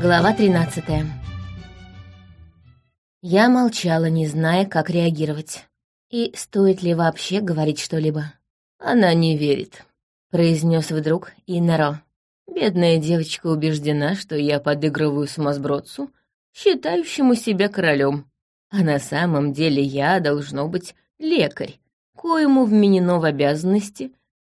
Глава 13 Я молчала, не зная, как реагировать. И стоит ли вообще говорить что-либо? «Она не верит», — произнес вдруг Иннаро. «Бедная девочка убеждена, что я подыгрываю сумасбродцу, считающему себя королем. А на самом деле я, должно быть, лекарь, коему вменено в обязанности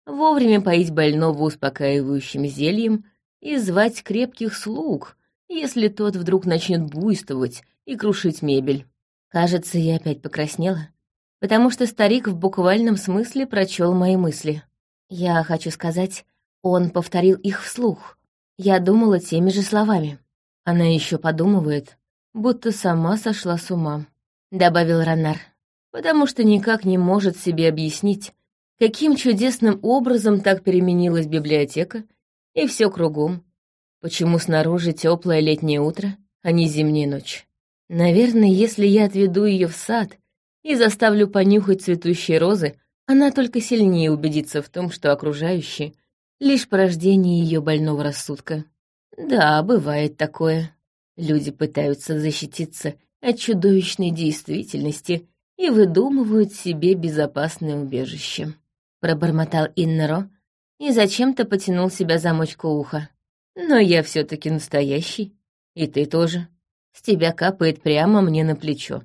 вовремя поить больного успокаивающим зельем и звать крепких слуг, если тот вдруг начнет буйствовать и крушить мебель. Кажется, я опять покраснела, потому что старик в буквальном смысле прочел мои мысли. Я хочу сказать, он повторил их вслух. Я думала теми же словами. Она еще подумывает, будто сама сошла с ума, добавил Ранар, потому что никак не может себе объяснить, каким чудесным образом так переменилась библиотека и все кругом, Почему снаружи теплое летнее утро, а не зимняя ночь? Наверное, если я отведу ее в сад и заставлю понюхать цветущие розы, она только сильнее убедится в том, что окружающие — лишь порождение ее больного рассудка. Да, бывает такое. Люди пытаются защититься от чудовищной действительности и выдумывают себе безопасное убежище. Пробормотал Иннеро и зачем-то потянул себя замочку уха. Но я все таки настоящий. И ты тоже. С тебя капает прямо мне на плечо.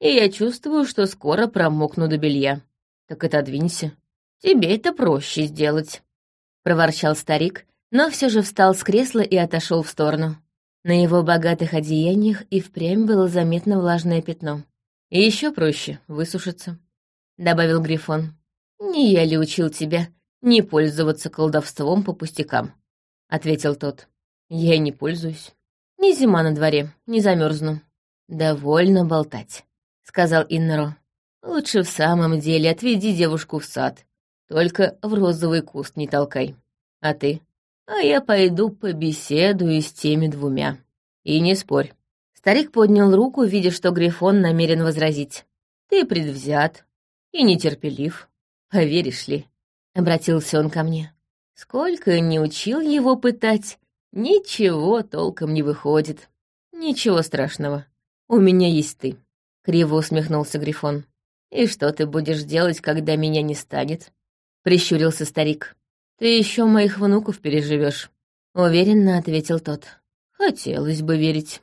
И я чувствую, что скоро промокну до белья. Так отодвинься. Тебе это проще сделать. Проворчал старик, но все же встал с кресла и отошел в сторону. На его богатых одеяниях и впрямь было заметно влажное пятно. И еще проще высушиться, добавил Грифон. Не я ли учил тебя не пользоваться колдовством по пустякам? — ответил тот. «Я не пользуюсь. Не зима на дворе, не замерзну». «Довольно болтать», — сказал Иннеро. «Лучше в самом деле отведи девушку в сад. Только в розовый куст не толкай. А ты? А я пойду побеседую с теми двумя. И не спорь». Старик поднял руку, видя, что Грифон намерен возразить. «Ты предвзят и нетерпелив. Поверишь ли?» — обратился он ко мне. Сколько не учил его пытать, ничего толком не выходит. Ничего страшного. У меня есть ты. Криво усмехнулся Грифон. И что ты будешь делать, когда меня не станет? Прищурился старик. Ты еще моих внуков переживешь. Уверенно ответил тот. Хотелось бы верить.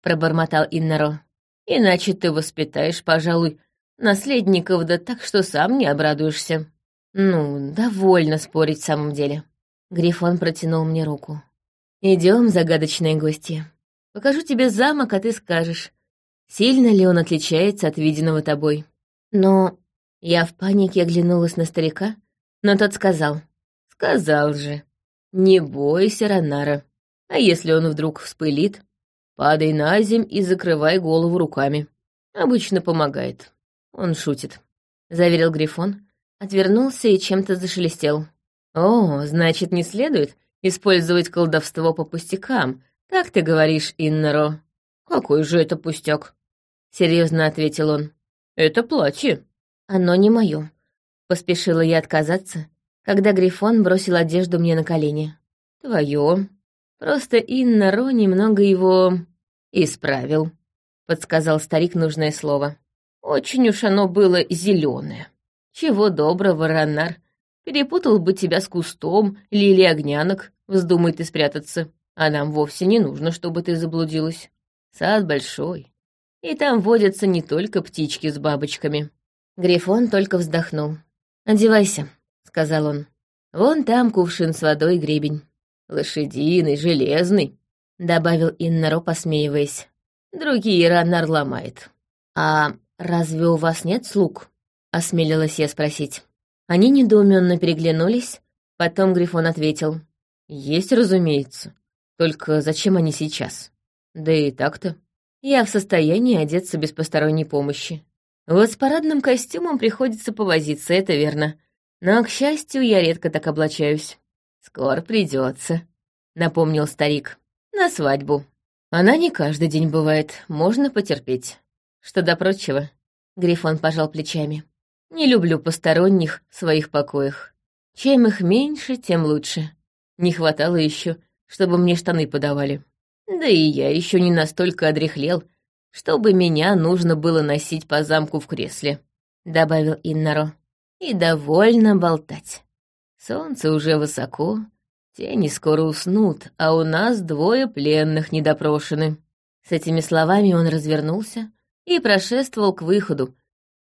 Пробормотал Иннаро. Иначе ты воспитаешь, пожалуй, наследников да так, что сам не обрадуешься. «Ну, довольно спорить в самом деле». Грифон протянул мне руку. Идем, загадочные гости. Покажу тебе замок, а ты скажешь, сильно ли он отличается от виденного тобой. Но я в панике оглянулась на старика, но тот сказал. Сказал же. Не бойся, Ранара. А если он вдруг вспылит, падай на земь и закрывай голову руками. Обычно помогает. Он шутит. Заверил Грифон, Отвернулся и чем-то зашелестел. «О, значит, не следует использовать колдовство по пустякам, как ты говоришь, Иннаро?» «Какой же это пустяк?» — серьезно ответил он. «Это платье». «Оно не мое. Поспешила я отказаться, когда Грифон бросил одежду мне на колени. «Твое. Просто Иннаро немного его... исправил», — подсказал старик нужное слово. «Очень уж оно было зеленое. Чего доброго, Раннар. Перепутал бы тебя с кустом, лили огнянок, вздумай ты спрятаться. А нам вовсе не нужно, чтобы ты заблудилась. Сад большой. И там водятся не только птички с бабочками. Грифон только вздохнул. «Одевайся», — сказал он. «Вон там кувшин с водой гребень. Лошадиный, железный», — добавил Иннаро, посмеиваясь. «Другие Раннар ломает». «А разве у вас нет слуг?» Осмелилась я спросить. Они недоуменно переглянулись, потом Грифон ответил. «Есть, разумеется. Только зачем они сейчас? Да и так-то. Я в состоянии одеться без посторонней помощи. Вот с парадным костюмом приходится повозиться, это верно. Но, к счастью, я редко так облачаюсь. Скоро придется, напомнил старик. На свадьбу. Она не каждый день бывает, можно потерпеть. Что до прочего, Грифон пожал плечами. Не люблю посторонних в своих покоях. Чем их меньше, тем лучше. Не хватало еще, чтобы мне штаны подавали. Да и я еще не настолько одрехлел, чтобы меня нужно было носить по замку в кресле», — добавил Иннаро. «И довольно болтать. Солнце уже высоко, тени скоро уснут, а у нас двое пленных недопрошены». С этими словами он развернулся и прошествовал к выходу,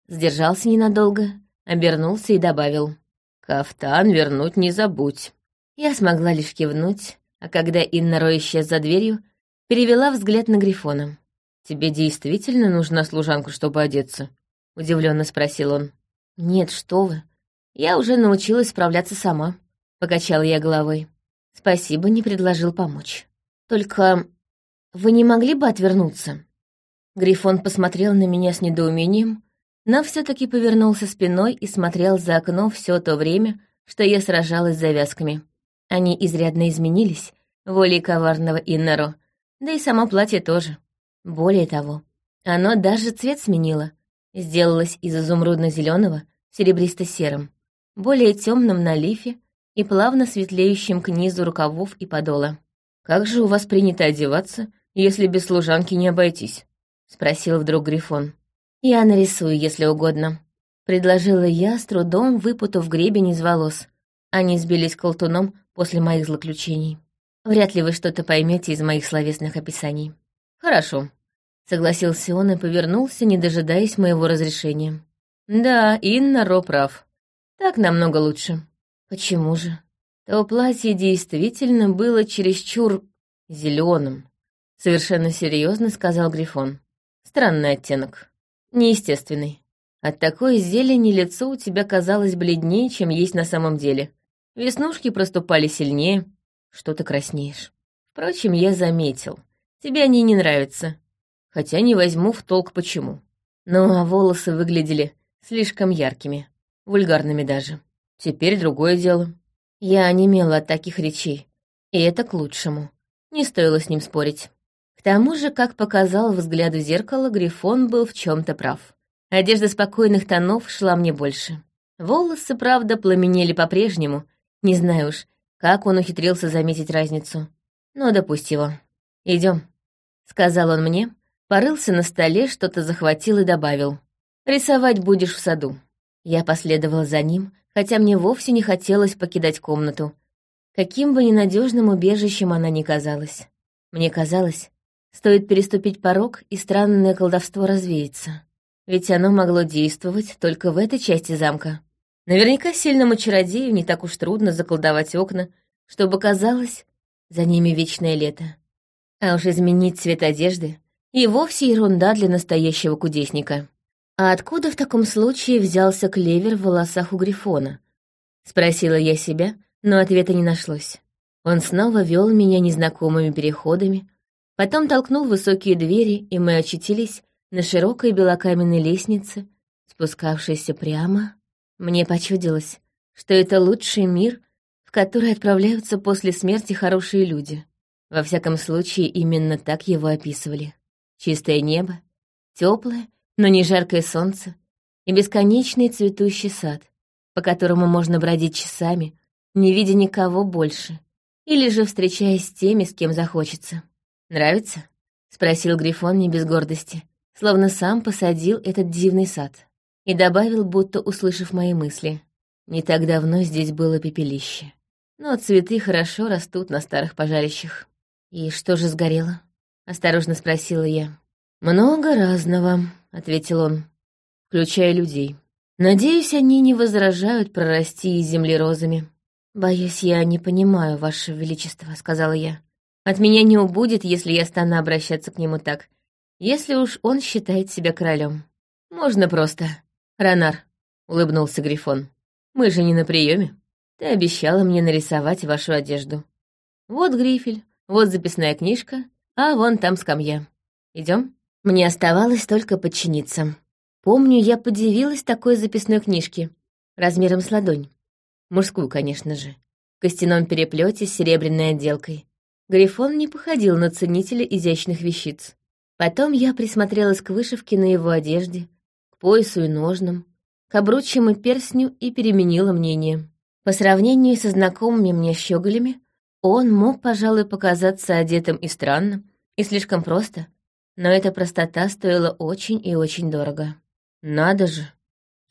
сдержался ненадолго, обернулся и добавил. «Кафтан вернуть не забудь». Я смогла лишь кивнуть, а когда Инна исчез за дверью, перевела взгляд на Грифона. «Тебе действительно нужна служанка, чтобы одеться?» — удивленно спросил он. «Нет, что вы. Я уже научилась справляться сама», — покачала я головой. «Спасибо, не предложил помочь. Только вы не могли бы отвернуться?» Грифон посмотрел на меня с недоумением, но все таки повернулся спиной и смотрел за окно все то время, что я сражалась с завязками. Они изрядно изменились, волей коварного Иннаро, да и само платье тоже. Более того, оно даже цвет сменило, сделалось из изумрудно зеленого серебристо-серым, более темным на лифе и плавно светлеющим к низу рукавов и подола. «Как же у вас принято одеваться, если без служанки не обойтись?» — спросил вдруг Грифон. «Я нарисую, если угодно», — предложила я, с трудом выпутав гребень из волос. Они сбились колтуном после моих злоключений. Вряд ли вы что-то поймете из моих словесных описаний. Хорошо, согласился он и повернулся, не дожидаясь моего разрешения. Да, Инна Ро прав. Так намного лучше. Почему же? То платье действительно было чересчур зеленым. Совершенно серьезно сказал Грифон. Странный оттенок. Неестественный. От такой зелени лицо у тебя казалось бледнее, чем есть на самом деле. Веснушки проступали сильнее, что ты краснеешь. Впрочем, я заметил. Тебе они не нравятся. Хотя не возьму в толк почему. Ну, а волосы выглядели слишком яркими, вульгарными даже. Теперь другое дело. Я онемела от таких речей, и это к лучшему. Не стоило с ним спорить. Тому же, как показал взгляд в зеркало, Грифон был в чем то прав. Одежда спокойных тонов шла мне больше. Волосы, правда, пламенели по-прежнему, не знаю уж, как он ухитрился заметить разницу. Но допусть его. Идем, сказал он мне, порылся на столе, что-то захватил и добавил. «Рисовать будешь в саду». Я последовала за ним, хотя мне вовсе не хотелось покидать комнату. Каким бы ненадежным убежищем она ни казалась. Мне казалось, стоит переступить порог, и странное колдовство развеется. Ведь оно могло действовать только в этой части замка. Наверняка сильному чародею не так уж трудно заколдовать окна, чтобы казалось, за ними вечное лето. А уж изменить цвет одежды и вовсе ерунда для настоящего кудесника. А откуда в таком случае взялся клевер в волосах у Грифона? Спросила я себя, но ответа не нашлось. Он снова вел меня незнакомыми переходами, потом толкнул высокие двери, и мы очутились на широкой белокаменной лестнице, спускавшейся прямо мне почудилось, что это лучший мир, в который отправляются после смерти хорошие люди. Во всяком случае, именно так его описывали. Чистое небо, теплое, но не жаркое солнце и бесконечный цветущий сад, по которому можно бродить часами, не видя никого больше, или же встречаясь с теми, с кем захочется. «Нравится?» — спросил Грифон не без гордости, словно сам посадил этот дивный сад и добавил, будто услышав мои мысли. Не так давно здесь было пепелище. Но цветы хорошо растут на старых пожарищах. «И что же сгорело?» — осторожно спросила я. «Много разного», — ответил он, включая людей. «Надеюсь, они не возражают прорасти из земли розами». «Боюсь, я не понимаю, Ваше Величество», — сказала я. «От меня не убудет, если я стану обращаться к нему так, если уж он считает себя королем. Можно просто «Ронар», — улыбнулся Грифон, — «мы же не на приеме. Ты обещала мне нарисовать вашу одежду. Вот грифель, вот записная книжка, а вон там скамья. Идем? Мне оставалось только подчиниться. Помню, я подивилась такой записной книжке, размером с ладонь. Мужскую, конечно же. В костяном переплете с серебряной отделкой. Грифон не походил на ценителя изящных вещиц. Потом я присмотрелась к вышивке на его одежде, поясу и ножнам, к обручьям и перстню и переменила мнение. По сравнению со знакомыми мне щеголями, он мог, пожалуй, показаться одетым и странно, и слишком просто, но эта простота стоила очень и очень дорого. «Надо же!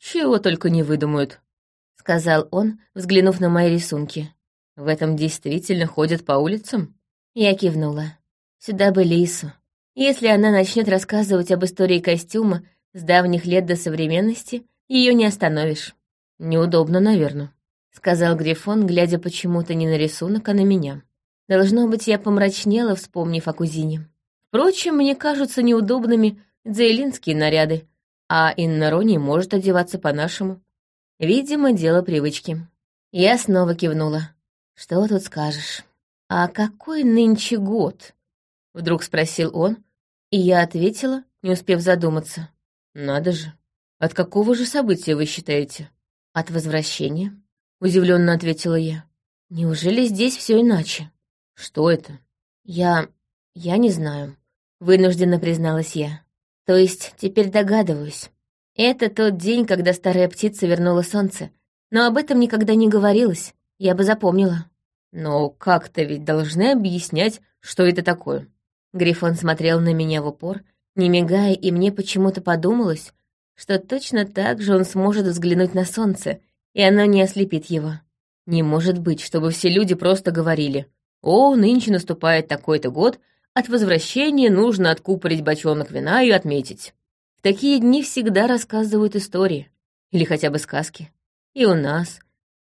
Чего только не выдумают!» — сказал он, взглянув на мои рисунки. «В этом действительно ходят по улицам?» Я кивнула. «Сюда бы Лису. Если она начнет рассказывать об истории костюма с давних лет до современности, ее не остановишь». «Неудобно, наверное», — сказал Грифон, глядя почему-то не на рисунок, а на меня. Должно быть, я помрачнела, вспомнив о кузине. Впрочем, мне кажутся неудобными дзейлинские наряды, а Инна Рони может одеваться по-нашему. Видимо, дело привычки. Я снова кивнула. «Что тут скажешь?» «А какой нынче год?» — вдруг спросил он, и я ответила, не успев задуматься. «Надо же! От какого же события вы считаете?» «От возвращения», — удивленно ответила я. «Неужели здесь все иначе?» «Что это?» «Я... я не знаю», — вынужденно призналась я. «То есть теперь догадываюсь. Это тот день, когда старая птица вернула солнце, но об этом никогда не говорилось, я бы запомнила». «Но как-то ведь должны объяснять, что это такое». Грифон смотрел на меня в упор, не мигая, и мне почему-то подумалось, что точно так же он сможет взглянуть на солнце, и оно не ослепит его. Не может быть, чтобы все люди просто говорили «О, нынче наступает такой-то год, от возвращения нужно откупорить бочонок вина и отметить». В такие дни всегда рассказывают истории, или хотя бы сказки. И у нас,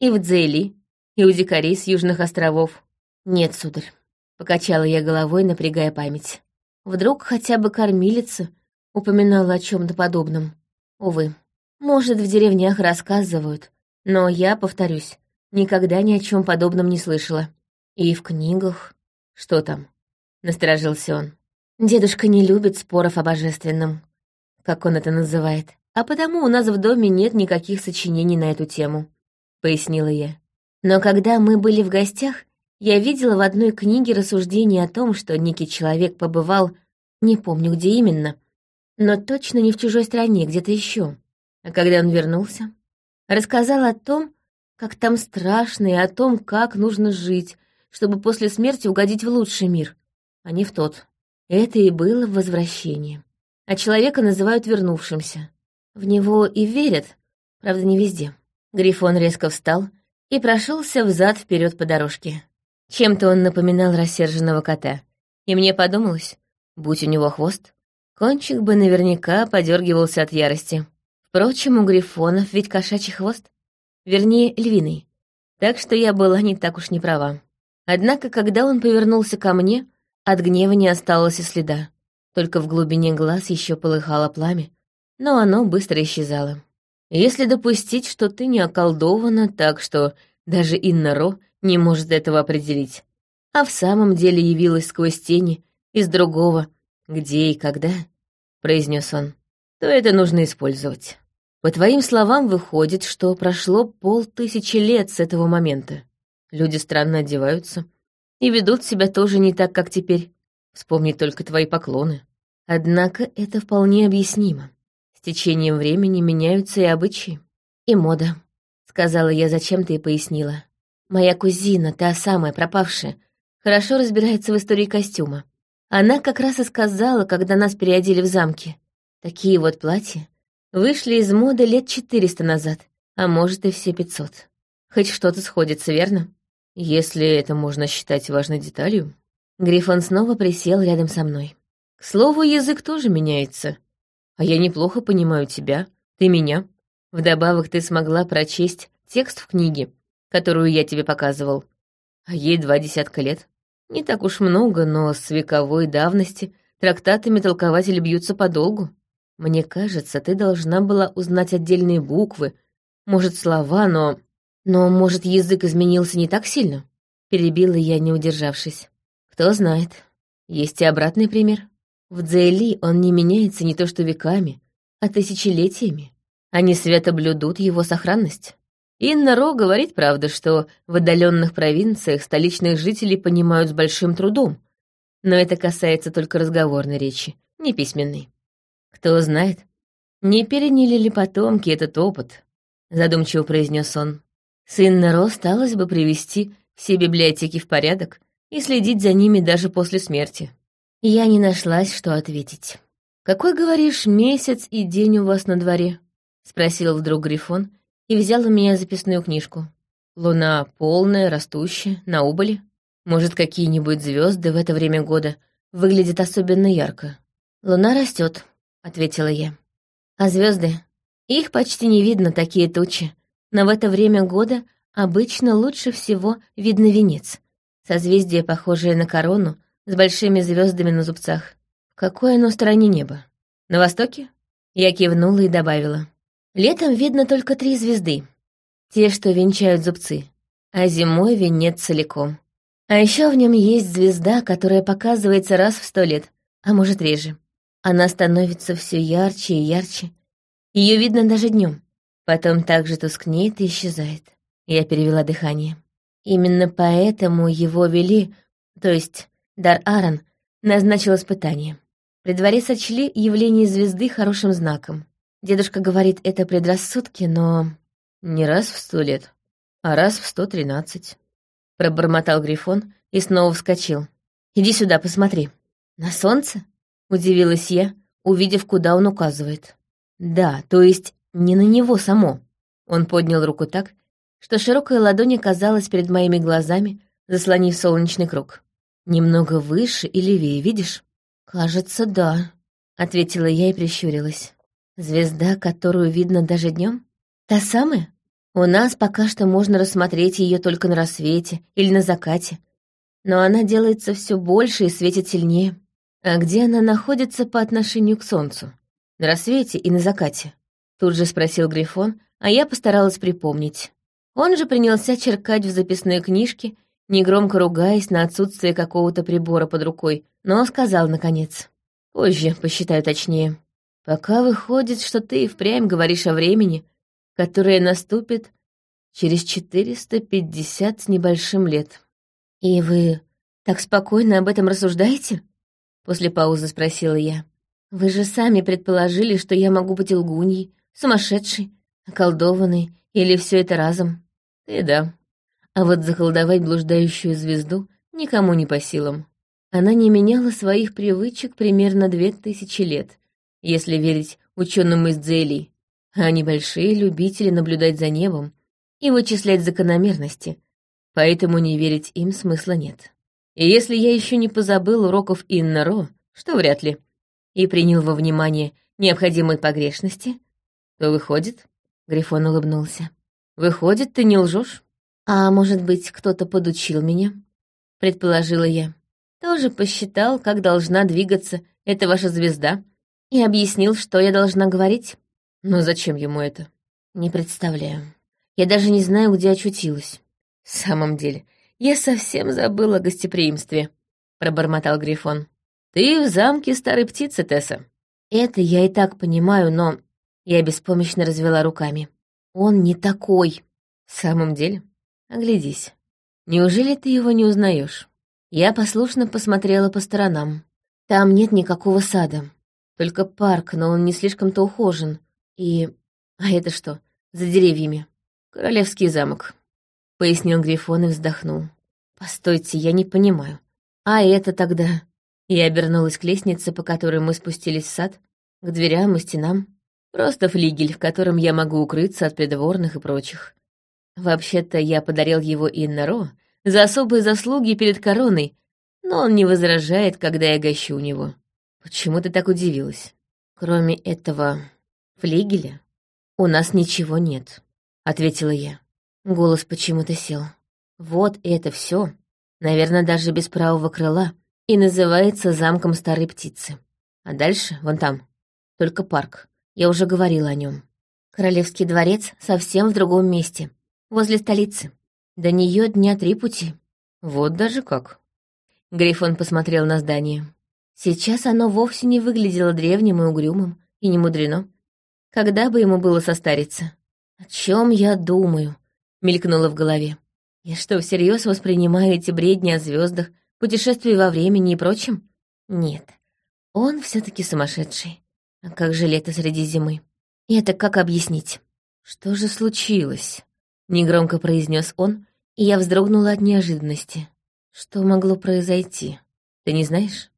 и в Дзейли, и у дикарей с Южных островов. Нет, сударь, покачала я головой, напрягая память. Вдруг хотя бы кормилица упоминала о чем то подобном. Увы, может, в деревнях рассказывают, но я, повторюсь, никогда ни о чем подобном не слышала. И в книгах... Что там? Насторожился он. Дедушка не любит споров о божественном, как он это называет, а потому у нас в доме нет никаких сочинений на эту тему, пояснила я. Но когда мы были в гостях, я видела в одной книге рассуждение о том, что некий человек побывал, не помню где именно, но точно не в чужой стране, где-то еще. А когда он вернулся, рассказал о том, как там страшно, и о том, как нужно жить, чтобы после смерти угодить в лучший мир, а не в тот. Это и было возвращение. А человека называют вернувшимся. В него и верят, правда, не везде. Грифон резко встал и прошелся взад вперед по дорожке. Чем-то он напоминал рассерженного кота. И мне подумалось, будь у него хвост, Кончик бы наверняка подергивался от ярости. Впрочем, у грифонов ведь кошачий хвост. Вернее, львиный. Так что я была не так уж не права. Однако, когда он повернулся ко мне, от гнева не осталось и следа. Только в глубине глаз еще полыхало пламя, но оно быстро исчезало. Если допустить, что ты не околдована так, что даже Инна Ро не может этого определить, а в самом деле явилась сквозь тени из другого, где и когда, — произнес он, — то это нужно использовать. По твоим словам, выходит, что прошло полтысячи лет с этого момента. Люди странно одеваются и ведут себя тоже не так, как теперь. Вспомни только твои поклоны. Однако это вполне объяснимо. Течением времени меняются и обычаи, и мода, — сказала я зачем-то и пояснила. Моя кузина, та самая пропавшая, хорошо разбирается в истории костюма. Она как раз и сказала, когда нас переодели в замке. Такие вот платья вышли из моды лет четыреста назад, а может и все пятьсот. Хоть что-то сходится, верно? Если это можно считать важной деталью. Грифон снова присел рядом со мной. К слову, язык тоже меняется. А я неплохо понимаю тебя, ты меня. Вдобавок ты смогла прочесть текст в книге, которую я тебе показывал. А ей два десятка лет. Не так уж много, но с вековой давности трактатами толкователи бьются подолгу. Мне кажется, ты должна была узнать отдельные буквы, может, слова, но... Но, может, язык изменился не так сильно? Перебила я, не удержавшись. Кто знает. Есть и обратный пример. В Дзейли он не меняется не то что веками, а тысячелетиями. Они свято блюдут его сохранность. Инна Ро говорит, правда, что в отдаленных провинциях столичных жителей понимают с большим трудом, но это касается только разговорной речи, не письменной. Кто знает, не переняли ли потомки этот опыт, задумчиво произнес он. Сын Неро сталось бы привести все библиотеки в порядок и следить за ними даже после смерти. Я не нашлась, что ответить. «Какой, говоришь, месяц и день у вас на дворе?» — спросил вдруг Грифон и взял у меня записную книжку. «Луна полная, растущая, на убыли. Может, какие-нибудь звезды в это время года выглядят особенно ярко?» «Луна растет, ответила я. «А звезды? Их почти не видно, такие тучи. Но в это время года обычно лучше всего видно венец. Созвездие, похожее на корону, с большими звездами на зубцах. В какой оно стороне неба? На востоке? Я кивнула и добавила. Летом видно только три звезды. Те, что венчают зубцы. А зимой венец целиком. А еще в нем есть звезда, которая показывается раз в сто лет, а может реже. Она становится все ярче и ярче. Ее видно даже днем. Потом также тускнеет и исчезает. Я перевела дыхание. Именно поэтому его вели, то есть Дар Аарон, назначил испытание. При дворе сочли явление звезды хорошим знаком. Дедушка говорит, это предрассудки, но... Не раз в сто лет, а раз в сто тринадцать. Пробормотал Грифон и снова вскочил. «Иди сюда, посмотри». «На солнце?» — удивилась я, увидев, куда он указывает. «Да, то есть не на него само». Он поднял руку так, что широкая ладонь оказалась перед моими глазами, заслонив солнечный круг. «Немного выше и левее, видишь?» «Кажется, да», — ответила я и прищурилась. «Звезда, которую видно даже днем? Та самая? У нас пока что можно рассмотреть ее только на рассвете или на закате, но она делается все больше и светит сильнее. А где она находится по отношению к Солнцу? На рассвете и на закате?» Тут же спросил Грифон, а я постаралась припомнить. Он же принялся черкать в записной книжке, негромко ругаясь на отсутствие какого-то прибора под рукой, но сказал наконец. Позже посчитаю точнее. Пока выходит, что ты и впрямь говоришь о времени, которое наступит через 450 с небольшим лет. И вы так спокойно об этом рассуждаете? После паузы спросила я. Вы же сами предположили, что я могу быть лгуньей, сумасшедшей, околдованной или все это разом. Ты да. А вот заколдовать блуждающую звезду никому не по силам. Она не меняла своих привычек примерно две тысячи лет, если верить ученым из Дзели. А они большие любители наблюдать за небом и вычислять закономерности, поэтому не верить им смысла нет. И если я еще не позабыл уроков Иннаро, что вряд ли, и принял во внимание необходимые погрешности, то выходит, Грифон улыбнулся. Выходит, ты не лжешь? А может быть, кто-то подучил меня? Предположила я. Тоже посчитал, как должна двигаться эта ваша звезда, и объяснил, что я должна говорить. Но зачем ему это? Не представляю. Я даже не знаю, где очутилась. В самом деле, я совсем забыла о гостеприимстве, пробормотал Грифон. Ты в замке старой птицы, Тесса. Это я и так понимаю, но я беспомощно развела руками. Он не такой. В самом деле? Оглядись. Неужели ты его не узнаешь? Я послушно посмотрела по сторонам. Там нет никакого сада. Только парк, но он не слишком-то ухожен. И... А это что? За деревьями. Королевский замок. Пояснил Грифон и вздохнул. Постойте, я не понимаю. А это тогда... Я обернулась к лестнице, по которой мы спустились в сад, к дверям и стенам. Просто флигель, в котором я могу укрыться от придворных и прочих. Вообще-то я подарил его Иннаро за особые заслуги перед короной, но он не возражает, когда я гощу у него. Почему ты так удивилась? Кроме этого флигеля у нас ничего нет, ответила я. Голос почему-то сел. Вот это все, наверное, даже без правого крыла, и называется замком старой птицы. А дальше, вон там, только парк. Я уже говорила о нем. Королевский дворец совсем в другом месте, возле столицы. До нее дня три пути. Вот даже как. Грифон посмотрел на здание. Сейчас оно вовсе не выглядело древним и угрюмым, и не мудрено. Когда бы ему было состариться? О чем я думаю? Мелькнуло в голове. Я что, всерьез воспринимаю эти бредни о звездах, путешествии во времени и прочем? Нет, он все-таки сумасшедший. А как же лето среди зимы? И это как объяснить? Что же случилось? Негромко произнес он, и я вздрогнула от неожиданности. Что могло произойти? Ты не знаешь?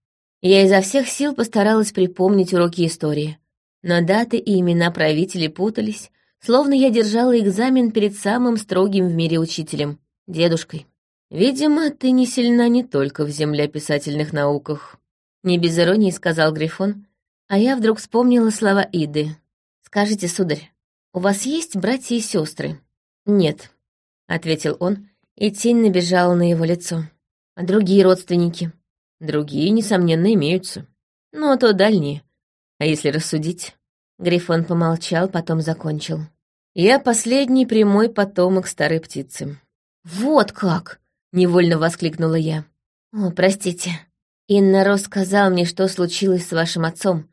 Я изо всех сил постаралась припомнить уроки истории, но даты и имена правителей путались, словно я держала экзамен перед самым строгим в мире учителем, дедушкой. «Видимо, ты не сильна не только в землеписательных науках», — не без иронии сказал Грифон, а я вдруг вспомнила слова Иды. «Скажите, сударь, у вас есть братья и сестры? «Нет», — ответил он, и тень набежала на его лицо. «А другие родственники?» «Другие, несомненно, имеются. Но то дальние. А если рассудить?» Грифон помолчал, потом закончил. «Я последний прямой потомок старой птицы». «Вот как!» — невольно воскликнула я. «О, простите. Инна Рос сказал мне, что случилось с вашим отцом,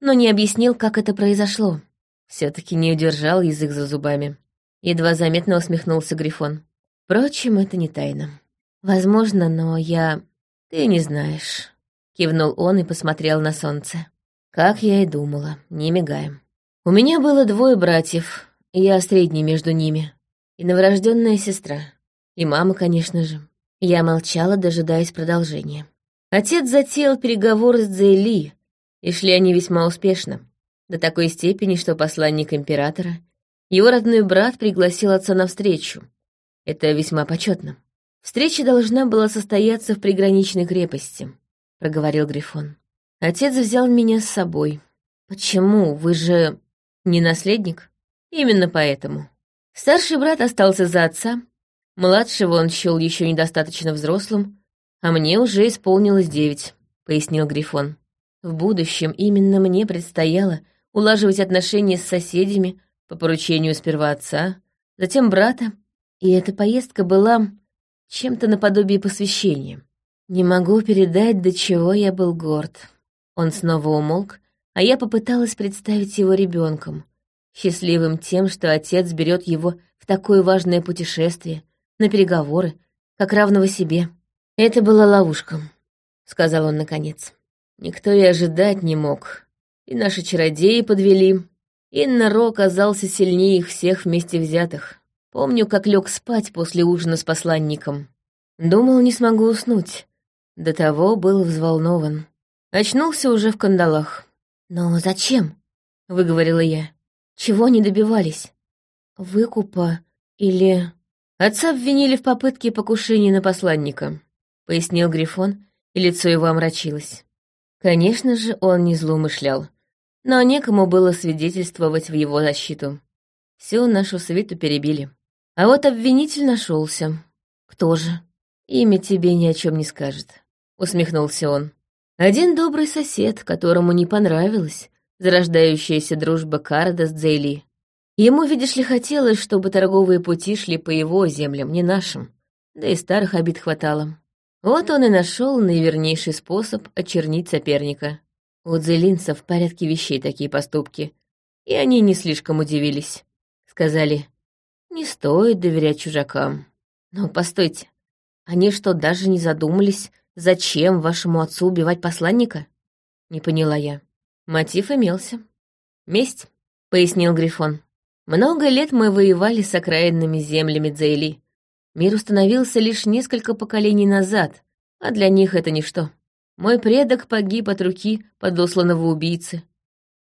но не объяснил, как это произошло». все таки не удержал язык за зубами. Едва заметно усмехнулся Грифон. Впрочем, это не тайна. Возможно, но я... Ты не знаешь. Кивнул он и посмотрел на солнце. Как я и думала, не мигаем. У меня было двое братьев, и я средний между ними. И новорожденная сестра. И мама, конечно же. Я молчала, дожидаясь продолжения. Отец затеял переговоры с Дзейли, и шли они весьма успешно. До такой степени, что посланник императора его родной брат пригласил отца на встречу. Это весьма почетно. Встреча должна была состояться в приграничной крепости, проговорил Грифон. Отец взял меня с собой. Почему? Вы же не наследник? Именно поэтому. Старший брат остался за отца, младшего он счел еще недостаточно взрослым, а мне уже исполнилось девять, пояснил Грифон. В будущем именно мне предстояло улаживать отношения с соседями, по поручению сперва отца, затем брата, и эта поездка была чем-то наподобие посвящения. Не могу передать, до чего я был горд. Он снова умолк, а я попыталась представить его ребенком, счастливым тем, что отец берет его в такое важное путешествие, на переговоры, как равного себе. Это была ловушка, сказал он наконец. Никто и ожидать не мог. И наши чародеи подвели, Инна Ро оказался сильнее их всех вместе взятых. Помню, как лег спать после ужина с посланником. Думал, не смогу уснуть. До того был взволнован. Очнулся уже в кандалах. «Но зачем?» — выговорила я. «Чего не добивались? Выкупа или...» Отца обвинили в попытке покушения на посланника, — пояснил Грифон, и лицо его омрачилось. Конечно же, он не злоумышлял но некому было свидетельствовать в его защиту. Всю нашу свиту перебили. А вот обвинитель нашелся. Кто же? Имя тебе ни о чем не скажет, усмехнулся он. Один добрый сосед, которому не понравилась зарождающаяся дружба Карда с Дзейли. Ему, видишь ли, хотелось, чтобы торговые пути шли по его землям, не нашим. Да и старых обид хватало. Вот он и нашел наивернейший способ очернить соперника. У дзелинцев в порядке вещей такие поступки, и они не слишком удивились. Сказали, не стоит доверять чужакам. Но постойте, они что, даже не задумались, зачем вашему отцу убивать посланника? Не поняла я. Мотив имелся. Месть, пояснил Грифон. Много лет мы воевали с окраинными землями Дзейли. Мир установился лишь несколько поколений назад, а для них это ничто. Мой предок погиб от руки подосланного убийцы.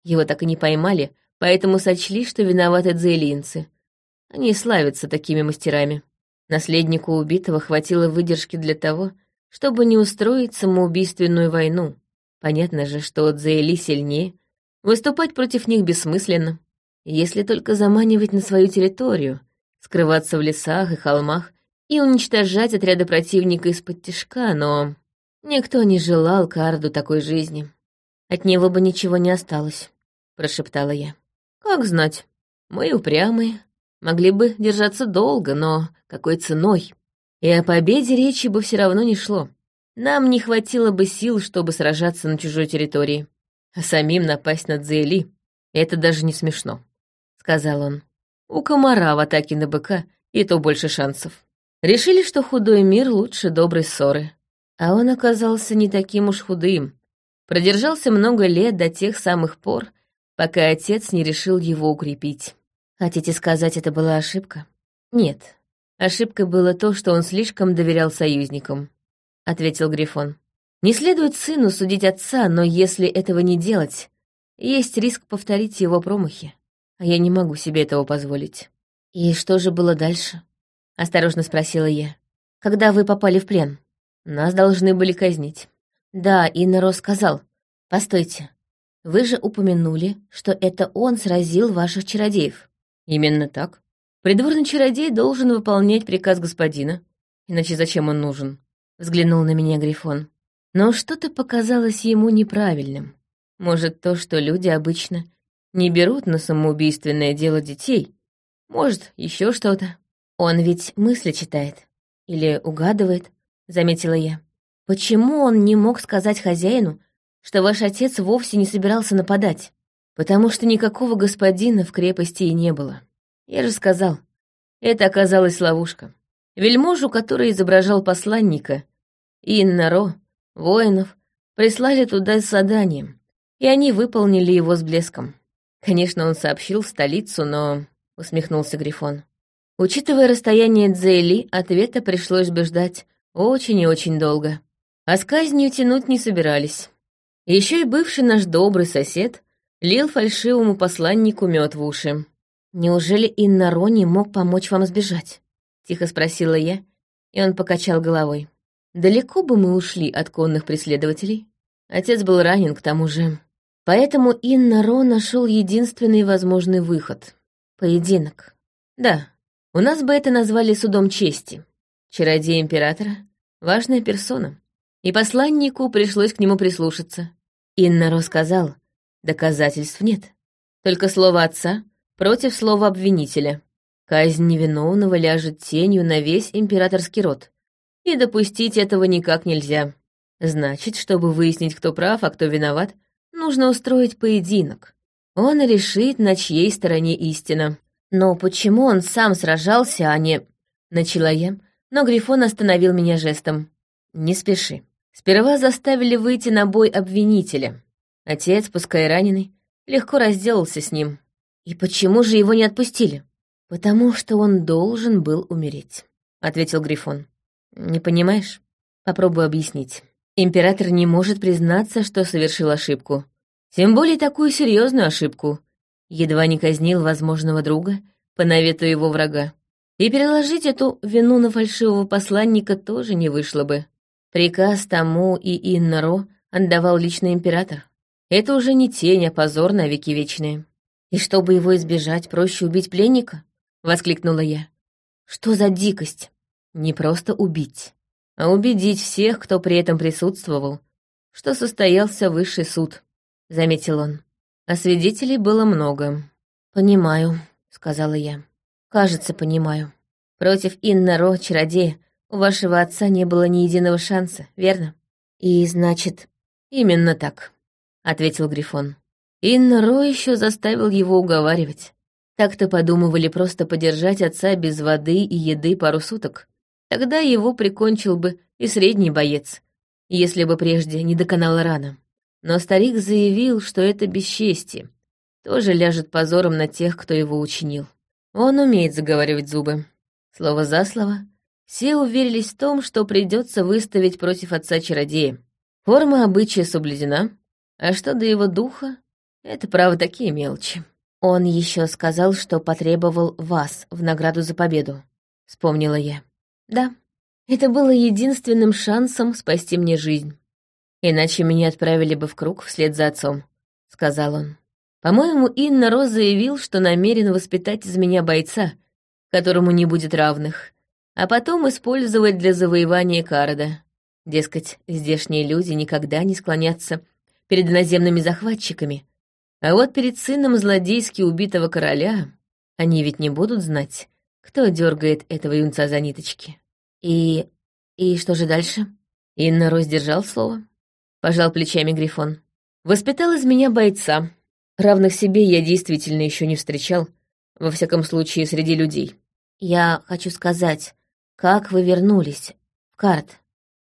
Его так и не поймали, поэтому сочли, что виноваты дзейлинцы. Они славятся такими мастерами. Наследнику убитого хватило выдержки для того, чтобы не устроить самоубийственную войну. Понятно же, что Дзейли сильнее, выступать против них бессмысленно. Если только заманивать на свою территорию, скрываться в лесах и холмах и уничтожать отряды противника из-под тишка, но... Никто не желал Карду такой жизни. От него бы ничего не осталось, прошептала я. Как знать, мы упрямые, могли бы держаться долго, но какой ценой? И о победе речи бы все равно не шло. Нам не хватило бы сил, чтобы сражаться на чужой территории. А самим напасть на Дзейли — это даже не смешно, — сказал он. У комара в атаке на быка и то больше шансов. Решили, что худой мир лучше доброй ссоры. А он оказался не таким уж худым. Продержался много лет до тех самых пор, пока отец не решил его укрепить. Хотите сказать, это была ошибка? Нет. Ошибкой было то, что он слишком доверял союзникам, — ответил Грифон. Не следует сыну судить отца, но если этого не делать, есть риск повторить его промахи. А я не могу себе этого позволить. «И что же было дальше?» — осторожно спросила я. «Когда вы попали в плен?» «Нас должны были казнить». «Да, Иннеро сказал. Постойте, вы же упомянули, что это он сразил ваших чародеев». «Именно так. Придворный чародей должен выполнять приказ господина. Иначе зачем он нужен?» — взглянул на меня Грифон. Но что-то показалось ему неправильным. Может, то, что люди обычно не берут на самоубийственное дело детей. Может, еще что-то. Он ведь мысли читает. Или угадывает, заметила я. Почему он не мог сказать хозяину, что ваш отец вовсе не собирался нападать? Потому что никакого господина в крепости и не было. Я же сказал, это оказалась ловушка. Вельможу, который изображал посланника, Иннаро, воинов, прислали туда с заданием, и они выполнили его с блеском. Конечно, он сообщил в столицу, но... — усмехнулся Грифон. Учитывая расстояние Дзейли, ответа пришлось бы ждать очень и очень долго. А с казнью тянуть не собирались. Еще и бывший наш добрый сосед лил фальшивому посланнику мед в уши. «Неужели Инна не мог помочь вам сбежать?» — тихо спросила я, и он покачал головой. «Далеко бы мы ушли от конных преследователей? Отец был ранен к тому же. Поэтому Инна нашел единственный возможный выход — поединок. Да, у нас бы это назвали судом чести. Чародей императора — важная персона. И посланнику пришлось к нему прислушаться. Инна Ро сказал, доказательств нет. Только слово отца против слова обвинителя. Казнь невиновного ляжет тенью на весь императорский род. И допустить этого никак нельзя. Значит, чтобы выяснить, кто прав, а кто виноват, нужно устроить поединок. Он решит, на чьей стороне истина. Но почему он сам сражался, а не... Начала я, но Грифон остановил меня жестом. Не спеши. Сперва заставили выйти на бой обвинителя. Отец, пускай раненый, легко разделался с ним. «И почему же его не отпустили?» «Потому что он должен был умереть», — ответил Грифон. «Не понимаешь? Попробую объяснить. Император не может признаться, что совершил ошибку. Тем более такую серьезную ошибку. Едва не казнил возможного друга по навету его врага. И переложить эту вину на фальшивого посланника тоже не вышло бы. Приказ тому и Иннаро отдавал лично император. Это уже не тень, а позор на веки вечные. «И чтобы его избежать, проще убить пленника?» — воскликнула я. «Что за дикость?» «Не просто убить, а убедить всех, кто при этом присутствовал, что состоялся высший суд», — заметил он. А свидетелей было много. «Понимаю», — сказала я. «Кажется, понимаю. Против Иннаро, чародея, у вашего отца не было ни единого шанса, верно? И значит, именно так, ответил Грифон. Инна Ро еще заставил его уговаривать. Так-то подумывали просто подержать отца без воды и еды пару суток. Тогда его прикончил бы и средний боец, если бы прежде не доконал рано. Но старик заявил, что это бесчестие. Тоже ляжет позором на тех, кто его учинил. Он умеет заговаривать зубы. Слово за слово, все уверились в том, что придется выставить против отца чародея. Форма обычая соблюдена, а что до его духа, это, право, такие мелочи. Он еще сказал, что потребовал вас в награду за победу, вспомнила я. Да, это было единственным шансом спасти мне жизнь. Иначе меня отправили бы в круг вслед за отцом, сказал он. По-моему, Инна Роз заявил, что намерен воспитать из меня бойца, которому не будет равных, а потом использовать для завоевания Карада. Дескать, здешние люди никогда не склонятся перед иноземными захватчиками, а вот перед сыном злодейски убитого короля они ведь не будут знать, кто дергает этого юнца за ниточки. И... и что же дальше? Инна раздержал слово. Пожал плечами Грифон. Воспитал из меня бойца. Равных себе я действительно еще не встречал, во всяком случае, среди людей. Я хочу сказать, «Как вы вернулись? В карт?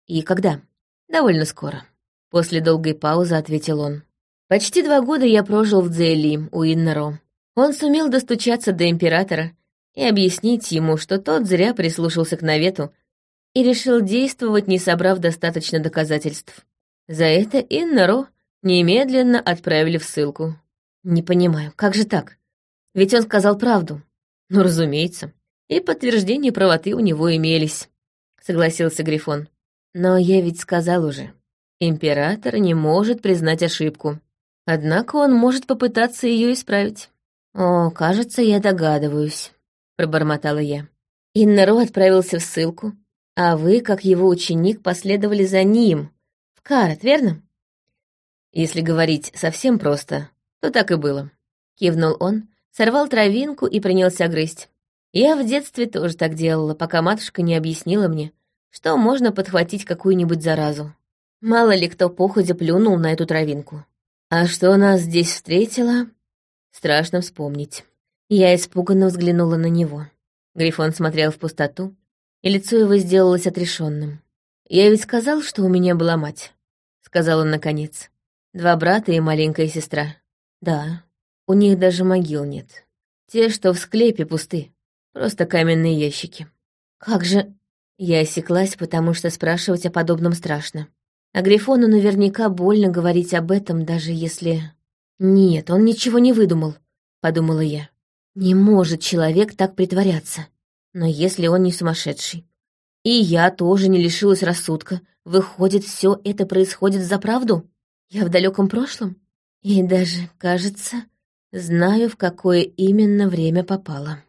И когда?» «Довольно скоро», — после долгой паузы ответил он. «Почти два года я прожил в Дзейли у Иннаро. Он сумел достучаться до императора и объяснить ему, что тот зря прислушался к навету и решил действовать, не собрав достаточно доказательств. За это Инна Ро немедленно отправили в ссылку. Не понимаю, как же так? Ведь он сказал правду. Ну, разумеется. И подтверждения правоты у него имелись, согласился Грифон. Но я ведь сказал уже, император не может признать ошибку. Однако он может попытаться ее исправить. «О, кажется, я догадываюсь», — пробормотала я. Иннаро отправился в ссылку, а вы, как его ученик, последовали за ним. В Карат, верно? Если говорить совсем просто, то так и было. Кивнул он, сорвал травинку и принялся грызть. Я в детстве тоже так делала, пока матушка не объяснила мне, что можно подхватить какую-нибудь заразу. Мало ли кто походя плюнул на эту травинку. А что нас здесь встретило, страшно вспомнить. Я испуганно взглянула на него. Грифон смотрел в пустоту, и лицо его сделалось отрешенным. «Я ведь сказал, что у меня была мать», — сказал он наконец. «Два брата и маленькая сестра. Да, у них даже могил нет. Те, что в склепе, пусты. Просто каменные ящики. Как же...» Я осеклась, потому что спрашивать о подобном страшно. А Грифону наверняка больно говорить об этом, даже если... Нет, он ничего не выдумал, подумала я. Не может человек так притворяться. Но если он не сумасшедший, и я тоже не лишилась рассудка, выходит, все это происходит за правду? Я в далеком прошлом? И даже, кажется, знаю, в какое именно время попала.